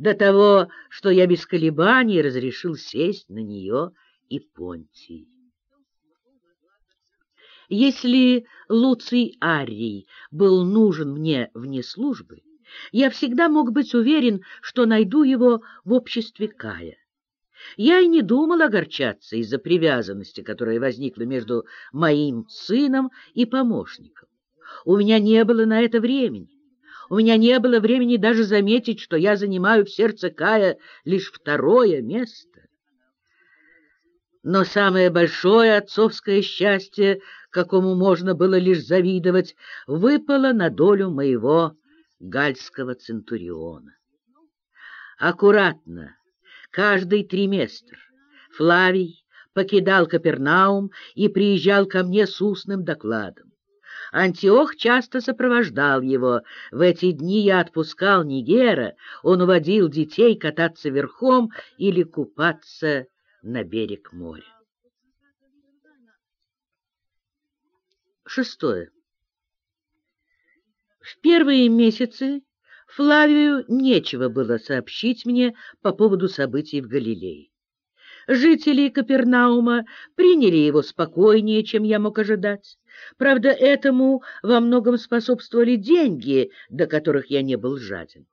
до того, что я без колебаний разрешил сесть на нее и Понтий. Если Луций Арий был нужен мне вне службы, я всегда мог быть уверен, что найду его в обществе Кая. Я и не думал огорчаться из-за привязанности, которая возникла между моим сыном и помощником. У меня не было на это времени. У меня не было времени даже заметить, что я занимаю в сердце Кая лишь второе место. Но самое большое отцовское счастье, какому можно было лишь завидовать, выпало на долю моего гальского центуриона. Аккуратно, каждый триместр, Флавий покидал Капернаум и приезжал ко мне с устным докладом. Антиох часто сопровождал его. В эти дни я отпускал Нигера, он уводил детей кататься верхом или купаться на берег моря. Шестое. В первые месяцы Флавию нечего было сообщить мне по поводу событий в Галилее. Жители Капернаума приняли его спокойнее, чем я мог ожидать. Правда, этому во многом способствовали деньги, до которых я не был жаден.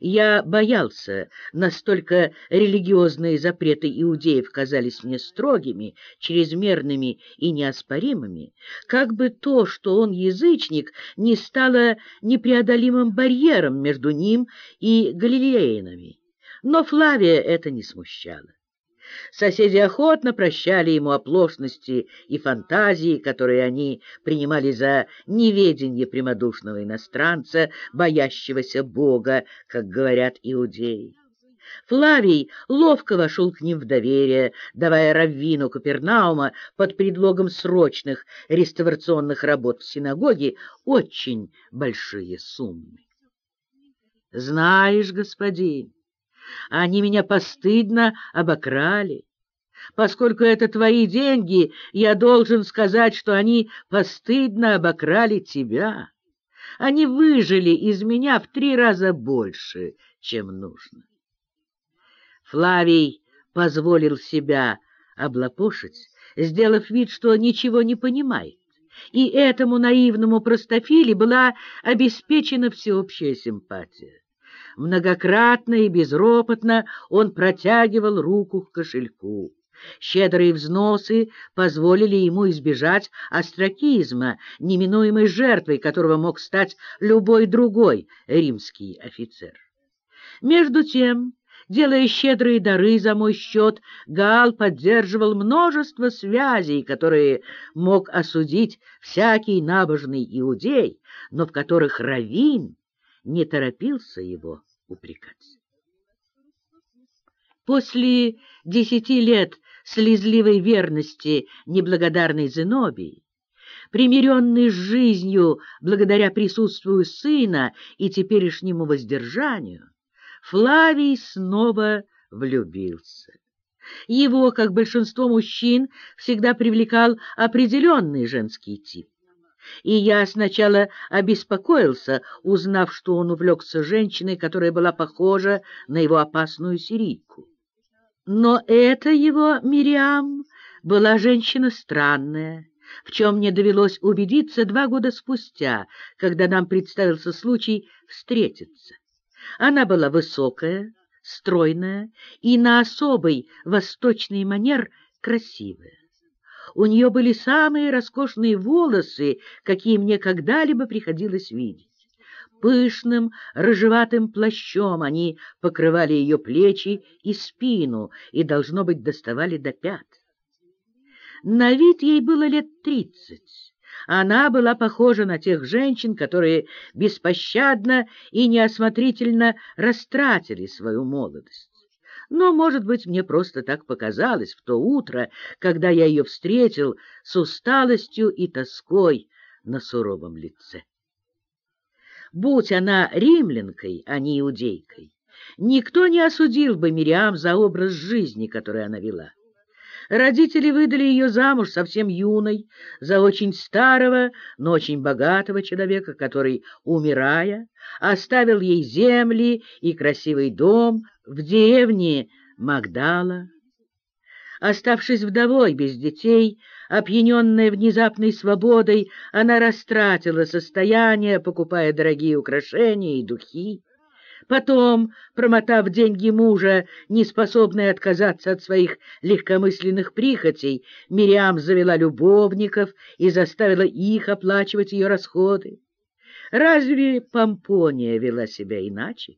Я боялся, настолько религиозные запреты иудеев казались мне строгими, чрезмерными и неоспоримыми, как бы то, что он язычник, не стало непреодолимым барьером между ним и галилеянами. Но Флавия это не смущало. Соседи охотно прощали ему оплошности и фантазии, которые они принимали за неведение прямодушного иностранца, боящегося Бога, как говорят иудеи. Флавий ловко вошел к ним в доверие, давая раввину Капернаума под предлогом срочных реставрационных работ в синагоге очень большие суммы. «Знаешь, господин, они меня постыдно обокрали. Поскольку это твои деньги, я должен сказать, что они постыдно обокрали тебя. Они выжили из меня в три раза больше, чем нужно. Флавий позволил себя облапошить, сделав вид, что ничего не понимает, и этому наивному простофиле была обеспечена всеобщая симпатия. Многократно и безропотно он протягивал руку к кошельку. Щедрые взносы позволили ему избежать остракизма, неминуемой жертвой которого мог стать любой другой римский офицер. Между тем, делая щедрые дары за мой счет, Гаал поддерживал множество связей, которые мог осудить всякий набожный иудей, но в которых Равин не торопился его упрекать. После десяти лет слезливой верности неблагодарной Зенобии, примиренный с жизнью благодаря присутствию сына и теперешнему воздержанию, Флавий снова влюбился. Его, как большинство мужчин, всегда привлекал определенный женский тип и я сначала обеспокоился, узнав, что он увлекся женщиной, которая была похожа на его опасную сирийку. Но эта его Мириам была женщина странная, в чем мне довелось убедиться два года спустя, когда нам представился случай встретиться. Она была высокая, стройная и на особый восточный манер красивая. У нее были самые роскошные волосы, какие мне когда-либо приходилось видеть. Пышным, рыжеватым плащом они покрывали ее плечи и спину и, должно быть, доставали до пят. На вид ей было лет тридцать. Она была похожа на тех женщин, которые беспощадно и неосмотрительно растратили свою молодость. Но, может быть, мне просто так показалось в то утро, когда я ее встретил с усталостью и тоской на суровом лице. Будь она римлянкой, а не иудейкой, никто не осудил бы Мириам за образ жизни, который она вела. Родители выдали ее замуж совсем юной за очень старого, но очень богатого человека, который, умирая, оставил ей земли и красивый дом в деревне Магдала. Оставшись вдовой без детей, опьяненная внезапной свободой, она растратила состояние, покупая дорогие украшения и духи. Потом, промотав деньги мужа, неспособная отказаться от своих легкомысленных прихотей, Мириам завела любовников и заставила их оплачивать ее расходы. Разве Помпония вела себя иначе?